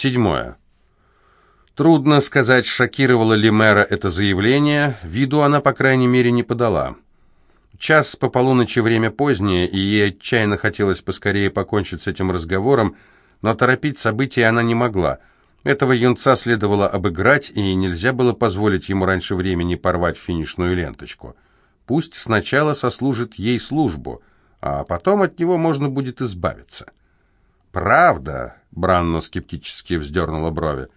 Седьмое. Трудно сказать, шокировало ли мэра это заявление, виду она, по крайней мере, не подала. Час по полуночи время позднее, и ей отчаянно хотелось поскорее покончить с этим разговором, но торопить события она не могла. Этого юнца следовало обыграть, и нельзя было позволить ему раньше времени порвать финишную ленточку. Пусть сначала сослужит ей службу, а потом от него можно будет избавиться. «Правда?» — Бранно скептически вздернула брови.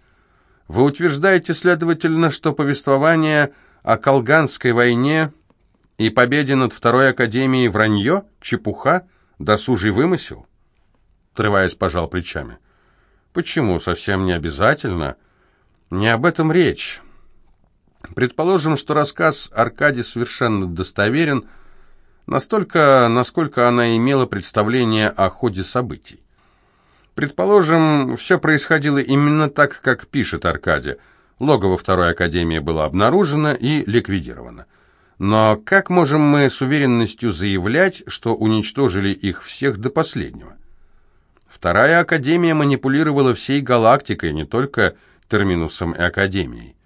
«Вы утверждаете, следовательно, что повествование о Колганской войне и победе над Второй Академией вранье, чепуха, досужий вымысел?» Трываясь, пожал плечами. «Почему? Совсем не обязательно. Не об этом речь. Предположим, что рассказ Аркадий совершенно достоверен, настолько, насколько она имела представление о ходе событий. Предположим, все происходило именно так, как пишет Аркадий. Логово Второй Академии было обнаружено и ликвидировано. Но как можем мы с уверенностью заявлять, что уничтожили их всех до последнего? Вторая Академия манипулировала всей галактикой, не только Терминусом и Академией.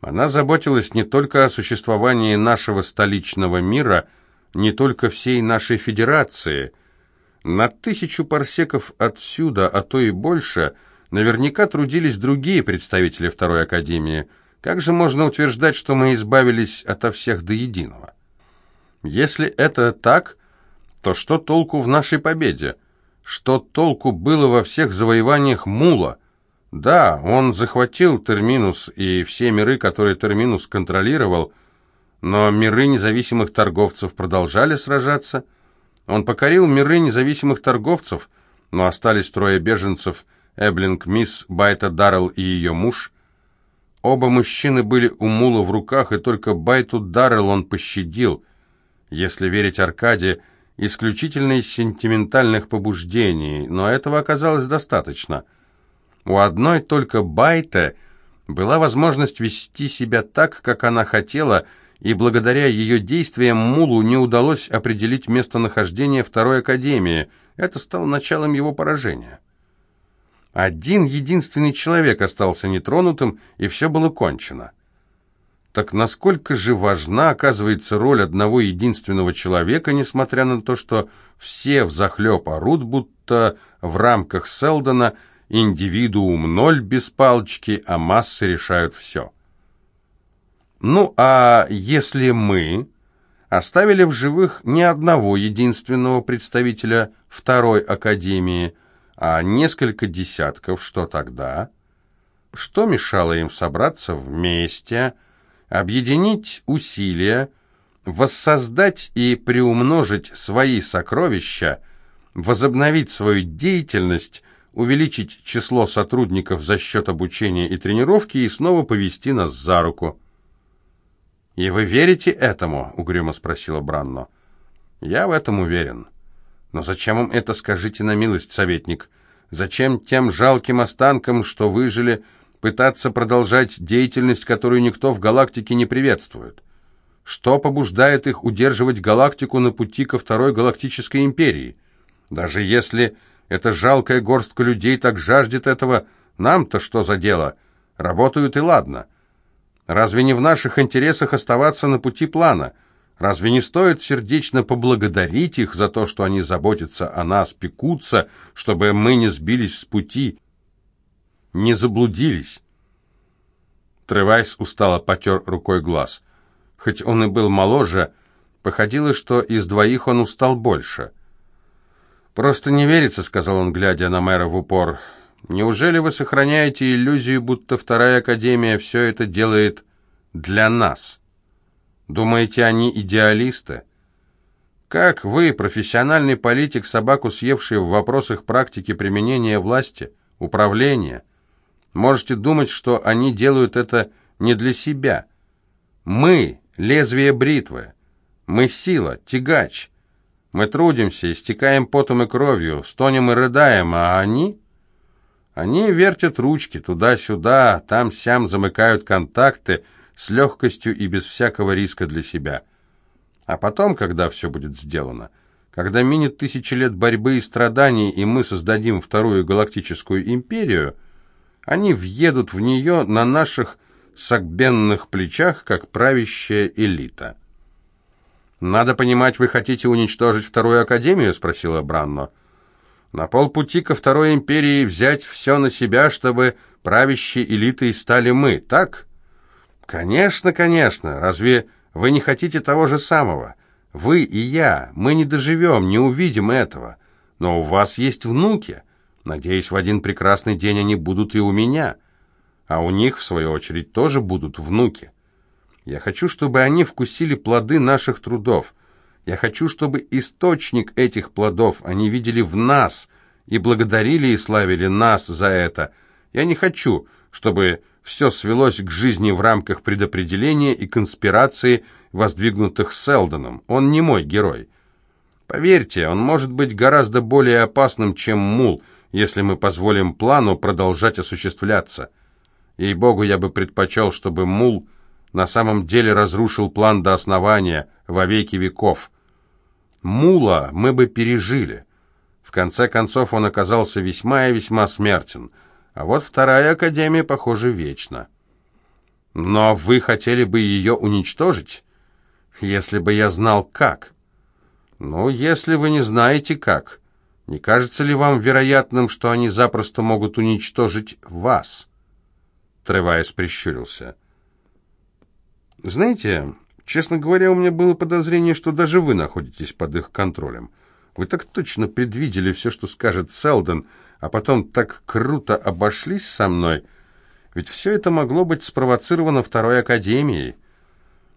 Она заботилась не только о существовании нашего столичного мира, не только всей нашей Федерации – на тысячу парсеков отсюда, а то и больше, наверняка трудились другие представители Второй Академии. Как же можно утверждать, что мы избавились ото всех до единого? Если это так, то что толку в нашей победе? Что толку было во всех завоеваниях Мула? Да, он захватил Терминус и все миры, которые Терминус контролировал, но миры независимых торговцев продолжали сражаться – он покорил миры независимых торговцев, но остались трое беженцев, Эблинг, мисс Байта Даррелл и ее муж. Оба мужчины были у мула в руках, и только Байту Даррелл он пощадил, если верить Аркаде, исключительно из сентиментальных побуждений, но этого оказалось достаточно. У одной только Байта была возможность вести себя так, как она хотела, и благодаря ее действиям Мулу не удалось определить местонахождение Второй Академии. Это стало началом его поражения. Один единственный человек остался нетронутым, и все было кончено. Так насколько же важна, оказывается, роль одного единственного человека, несмотря на то, что все взахлеб орут, будто в рамках Селдона индивидуум ноль без палочки, а массы решают все. Ну а если мы оставили в живых не одного единственного представителя Второй Академии, а несколько десятков, что тогда? Что мешало им собраться вместе, объединить усилия, воссоздать и приумножить свои сокровища, возобновить свою деятельность, увеличить число сотрудников за счет обучения и тренировки и снова повести нас за руку? «И вы верите этому?» — угрюмо спросила Бранно. «Я в этом уверен. Но зачем им это, скажите на милость, советник? Зачем тем жалким останкам, что выжили, пытаться продолжать деятельность, которую никто в галактике не приветствует? Что побуждает их удерживать галактику на пути ко Второй Галактической Империи? Даже если эта жалкая горстка людей так жаждет этого, нам-то что за дело? Работают и ладно». Разве не в наших интересах оставаться на пути плана? Разве не стоит сердечно поблагодарить их за то, что они заботятся о нас, пекутся, чтобы мы не сбились с пути, не заблудились?» Тревайс устало потер рукой глаз. Хоть он и был моложе, походило, что из двоих он устал больше. «Просто не верится», — сказал он, глядя на мэра в упор, — Неужели вы сохраняете иллюзию, будто Вторая Академия все это делает для нас? Думаете, они идеалисты? Как вы, профессиональный политик, собаку съевший в вопросах практики применения власти, управления, можете думать, что они делают это не для себя? Мы — лезвие бритвы. Мы — сила, тягач. Мы трудимся, истекаем потом и кровью, стонем и рыдаем, а они... Они вертят ручки туда-сюда, там-сям замыкают контакты с легкостью и без всякого риска для себя. А потом, когда все будет сделано, когда минет тысячи лет борьбы и страданий, и мы создадим вторую галактическую империю, Они въедут в нее на наших согбенных плечах, как правящая элита. «Надо понимать, вы хотите уничтожить Вторую Академию?» — спросила Бранно. «На полпути ко Второй Империи взять все на себя, чтобы правящей элитой стали мы, так?» «Конечно, конечно. Разве вы не хотите того же самого? Вы и я, мы не доживем, не увидим этого. Но у вас есть внуки. Надеюсь, в один прекрасный день они будут и у меня. А у них, в свою очередь, тоже будут внуки. Я хочу, чтобы они вкусили плоды наших трудов. Я хочу, чтобы источник этих плодов они видели в нас и благодарили и славили нас за это. Я не хочу, чтобы все свелось к жизни в рамках предопределения и конспирации, воздвигнутых Селдоном. Он не мой герой. Поверьте, он может быть гораздо более опасным, чем Мул, если мы позволим плану продолжать осуществляться. Ей-богу, я бы предпочел, чтобы Мул на самом деле разрушил план до основания, во веки веков. Мула мы бы пережили. В конце концов, он оказался весьма и весьма смертен. А вот вторая Академия, похоже, вечна. Но вы хотели бы ее уничтожить? Если бы я знал, как. Ну, если вы не знаете, как. Не кажется ли вам вероятным, что они запросто могут уничтожить вас? Тревайс прищурился. Знаете, честно говоря, у меня было подозрение, что даже вы находитесь под их контролем. Вы так точно предвидели все, что скажет Селдон, а потом так круто обошлись со мной. Ведь все это могло быть спровоцировано Второй Академией.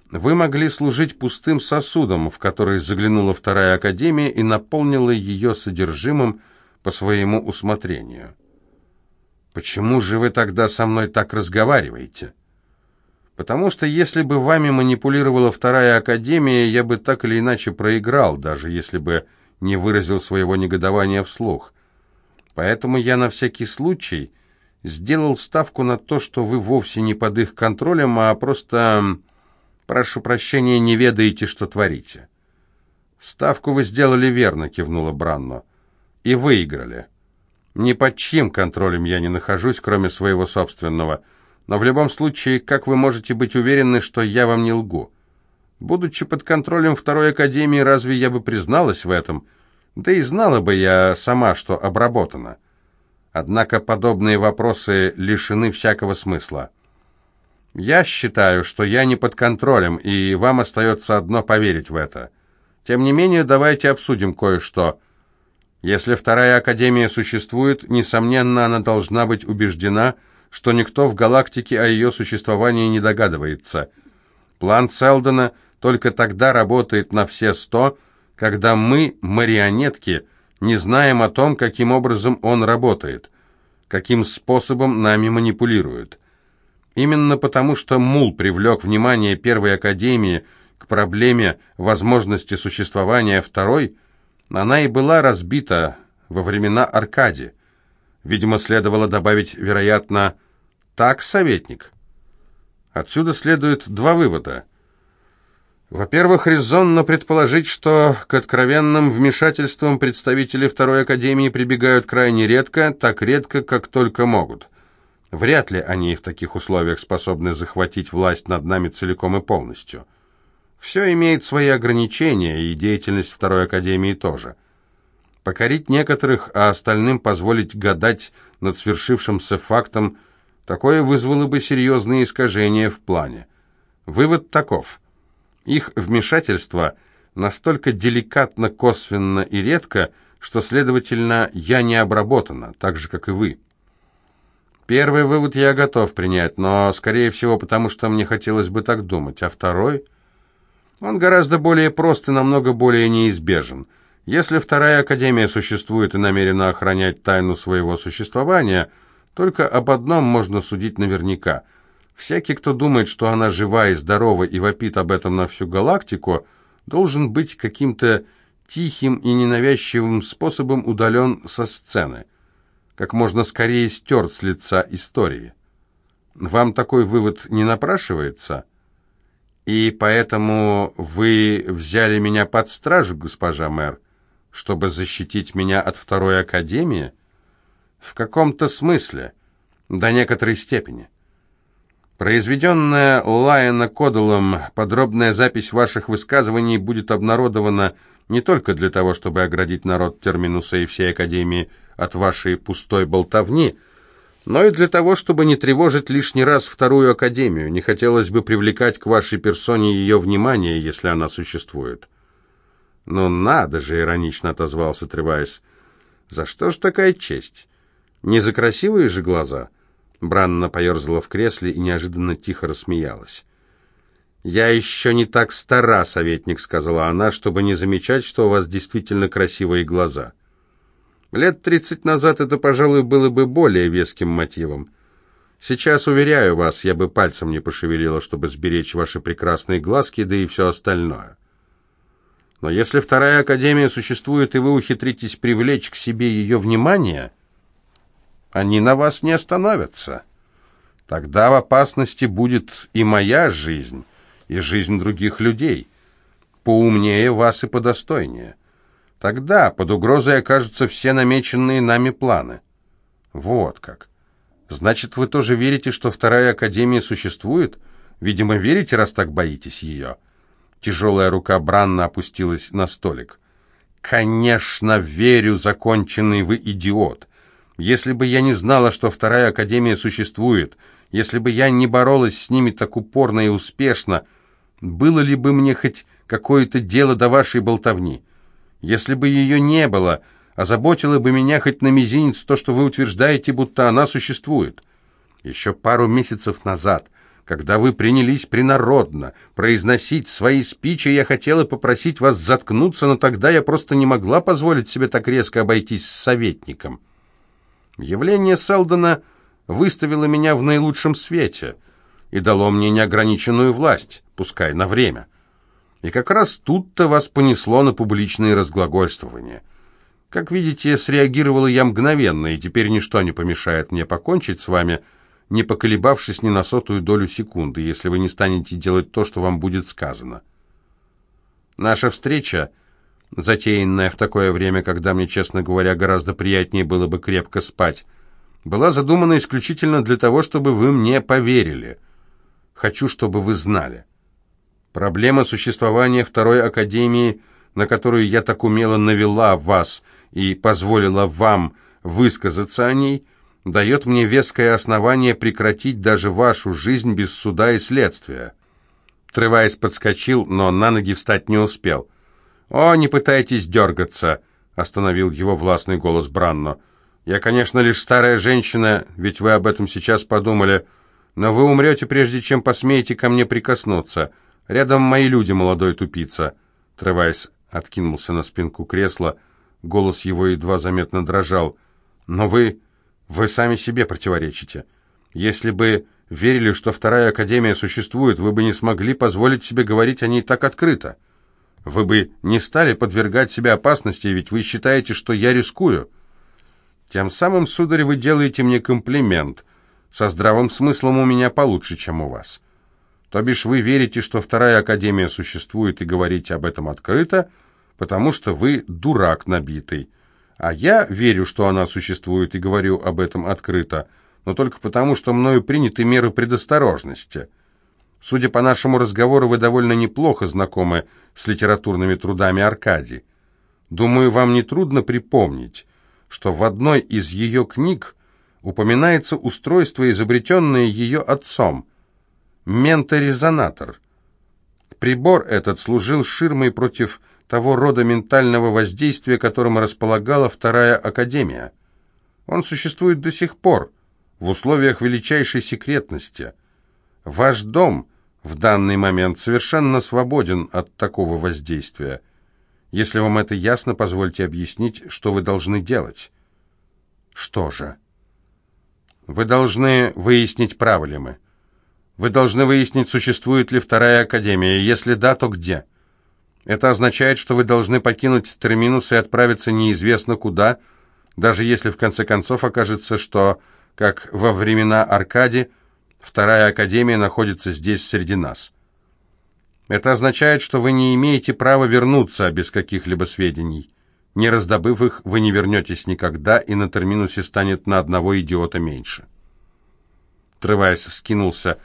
Вы могли служить пустым сосудом, в который заглянула Вторая Академия и наполнила ее содержимым по своему усмотрению. Почему же вы тогда со мной так разговариваете? Потому что если бы вами манипулировала Вторая Академия, я бы так или иначе проиграл, даже если бы не выразил своего негодования вслух. Поэтому я на всякий случай сделал ставку на то, что вы вовсе не под их контролем, а просто, прошу прощения, не ведаете, что творите. «Ставку вы сделали верно», — кивнула Бранно. «И выиграли. Ни под чьим контролем я не нахожусь, кроме своего собственного. Но в любом случае, как вы можете быть уверены, что я вам не лгу?» Будучи под контролем Второй Академии, разве я бы призналась в этом? Да и знала бы я сама, что обработано. Однако подобные вопросы лишены всякого смысла. Я считаю, что я не под контролем, и вам остается одно поверить в это. Тем не менее, давайте обсудим кое-что. Если Вторая Академия существует, несомненно, она должна быть убеждена, что никто в галактике о ее существовании не догадывается. План Селдона – только тогда работает на все сто, когда мы, марионетки, не знаем о том, каким образом он работает, каким способом нами манипулирует. Именно потому, что Мул привлек внимание Первой Академии к проблеме возможности существования Второй, она и была разбита во времена Аркади. Видимо, следовало добавить, вероятно, «так, советник». Отсюда следует два вывода – во-первых, резонно предположить, что к откровенным вмешательствам представители Второй Академии прибегают крайне редко, так редко, как только могут. Вряд ли они в таких условиях способны захватить власть над нами целиком и полностью. Все имеет свои ограничения, и деятельность Второй Академии тоже. Покорить некоторых, а остальным позволить гадать над свершившимся фактом, такое вызвало бы серьезные искажения в плане. Вывод таков – их вмешательство настолько деликатно, косвенно и редко, что, следовательно, я не обработана, так же, как и вы. Первый вывод я готов принять, но, скорее всего, потому что мне хотелось бы так думать. А второй? Он гораздо более прост и намного более неизбежен. Если Вторая Академия существует и намерена охранять тайну своего существования, только об одном можно судить наверняка – Всякий, кто думает, что она жива и здорова и вопит об этом на всю галактику, должен быть каким-то тихим и ненавязчивым способом удален со сцены, как можно скорее стерт с лица истории. Вам такой вывод не напрашивается? И поэтому вы взяли меня под стражу, госпожа мэр, чтобы защитить меня от второй академии? В каком-то смысле – До некоторой степени. Произведенная Лайена Кодалом подробная запись ваших высказываний будет обнародована не только для того, чтобы оградить народ Терминуса и всей Академии от вашей пустой болтовни, но и для того, чтобы не тревожить лишний раз вторую Академию. Не хотелось бы привлекать к вашей персоне ее внимание, если она существует. «Ну надо же!» — иронично отозвался Тревайс. «За что ж такая честь? Не за красивые же глаза?» Бранна поерзала в кресле и неожиданно тихо рассмеялась. «Я еще не так стара, советник», — сказала она, «чтобы не замечать, что у вас действительно красивые глаза. Лет тридцать назад это, пожалуй, было бы более веским мотивом. Сейчас, уверяю вас, я бы пальцем не пошевелила, чтобы сберечь ваши прекрасные глазки, да и все остальное. Но если вторая академия существует, и вы ухитритесь привлечь к себе ее внимание...» они на вас не остановятся. Тогда в опасности будет и моя жизнь, и жизнь других людей, поумнее вас и подостойнее. Тогда под угрозой окажутся все намеченные нами планы. Вот как. Значит, вы тоже верите, что Вторая Академия существует? Видимо, верите, раз так боитесь ее. Тяжелая рука Бранна опустилась на столик. «Конечно, верю, законченный вы идиот. Если бы я не знала, что вторая академия существует, если бы я не боролась с ними так упорно и успешно, было ли бы мне хоть какое-то дело до вашей болтовни? Если бы ее не было, озаботило бы меня хоть на мизинец то, что вы утверждаете, будто она существует. Еще пару месяцев назад, когда вы принялись принародно произносить свои спичи, я хотела попросить вас заткнуться, но тогда я просто не могла позволить себе так резко обойтись с советником». Явление Селдона выставило меня в наилучшем свете и дало мне неограниченную власть, пускай на время. И как раз тут-то вас понесло на публичные разглагольствования. Как видите, среагировала я мгновенно, и теперь ничто не помешает мне покончить с вами, не поколебавшись ни на сотую долю секунды, если вы не станете делать то, что вам будет сказано. Наша встреча затеянная в такое время, когда мне, честно говоря, гораздо приятнее было бы крепко спать, была задумана исключительно для того, чтобы вы мне поверили. Хочу, чтобы вы знали. Проблема существования Второй Академии, на которую я так умело навела вас и позволила вам высказаться о ней, дает мне веское основание прекратить даже вашу жизнь без суда и следствия. Тревайс подскочил, но на ноги встать не успел. «О, не пытайтесь дергаться!» — остановил его властный голос Бранно. «Я, конечно, лишь старая женщина, ведь вы об этом сейчас подумали, но вы умрете, прежде чем посмеете ко мне прикоснуться. Рядом мои люди, молодой тупица!» Тревайс откинулся на спинку кресла, голос его едва заметно дрожал. «Но вы... вы сами себе противоречите. Если бы верили, что Вторая Академия существует, вы бы не смогли позволить себе говорить о ней так открыто». Вы бы не стали подвергать себя опасности, ведь вы считаете, что я рискую. Тем самым, сударь, вы делаете мне комплимент. Со здравым смыслом у меня получше, чем у вас. То бишь вы верите, что вторая академия существует и говорите об этом открыто, потому что вы дурак набитый. А я верю, что она существует и говорю об этом открыто, но только потому, что мною приняты меры предосторожности». Судя по нашему разговору, вы довольно неплохо знакомы с литературными трудами Аркадии. Думаю, вам не трудно припомнить, что в одной из ее книг упоминается устройство, изобретенное ее отцом – менторезонатор. Прибор этот служил ширмой против того рода ментального воздействия, которым располагала Вторая Академия. Он существует до сих пор, в условиях величайшей секретности. Ваш дом – в данный момент совершенно свободен от такого воздействия. Если вам это ясно, позвольте объяснить, что вы должны делать. Что же? Вы должны выяснить, правы ли мы. Вы должны выяснить, существует ли вторая академия. Если да, то где? Это означает, что вы должны покинуть Терминус и отправиться неизвестно куда, даже если в конце концов окажется, что, как во времена Аркади, Вторая академия находится здесь среди нас. Это означает, что вы не имеете права вернуться без каких-либо сведений. Не раздобыв их, вы не вернетесь никогда, и на терминусе станет на одного идиота меньше. Тревайс вскинулся,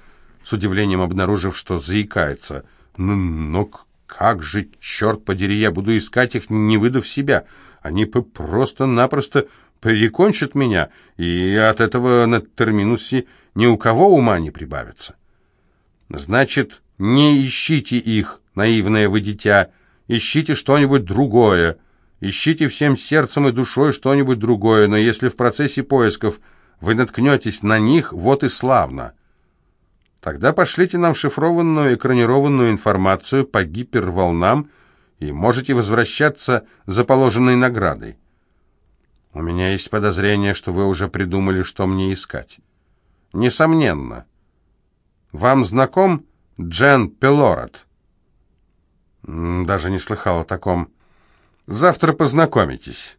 с удивлением обнаружив, что заикается. «Ну, но как же, черт подери, я буду искать их, не выдав себя? Они просто-напросто прикончат меня, и от этого на терминусе ни у кого ума не прибавится». «Значит, не ищите их, наивное вы дитя, ищите что-нибудь другое». Ищите всем сердцем и душой что-нибудь другое, но если в процессе поисков вы наткнетесь на них, вот и славно. Тогда пошлите нам шифрованную экранированную информацию по гиперволнам и можете возвращаться за положенной наградой. У меня есть подозрение, что вы уже придумали, что мне искать. Несомненно. Вам знаком Джен Пелорат? Даже не слыхал о таком. Завтра познакомитесь.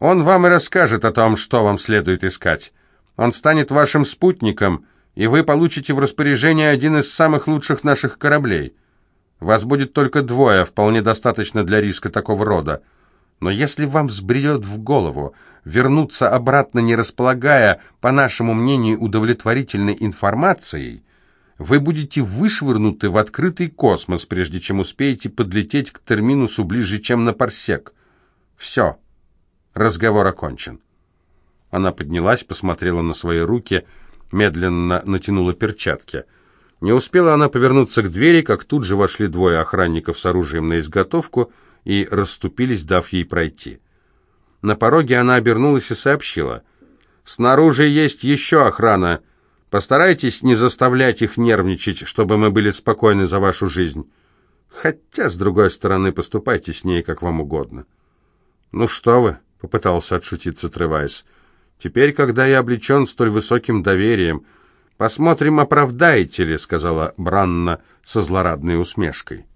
Он вам и расскажет о том, что вам следует искать. Он станет вашим спутником, и вы получите в распоряжение один из самых лучших наших кораблей. Вас будет только двое, вполне достаточно для риска такого рода. Но если вам взбредет в голову вернуться обратно, не располагая, по нашему мнению, удовлетворительной информацией, вы будете вышвырнуты в открытый космос, прежде чем успеете подлететь к терминусу ближе, чем на парсек. Все. Разговор окончен. Она поднялась, посмотрела на свои руки, медленно натянула перчатки. Не успела она повернуться к двери, как тут же вошли двое охранников с оружием на изготовку и расступились, дав ей пройти. На пороге она обернулась и сообщила. «Снаружи есть еще охрана. Постарайтесь не заставлять их нервничать, чтобы мы были спокойны за вашу жизнь. Хотя, с другой стороны, поступайте с ней как вам угодно». «Ну что вы», — попытался отшутиться Тревайс, — «теперь, когда я облечен столь высоким доверием, посмотрим, оправдаете ли», — сказала Бранна со злорадной усмешкой.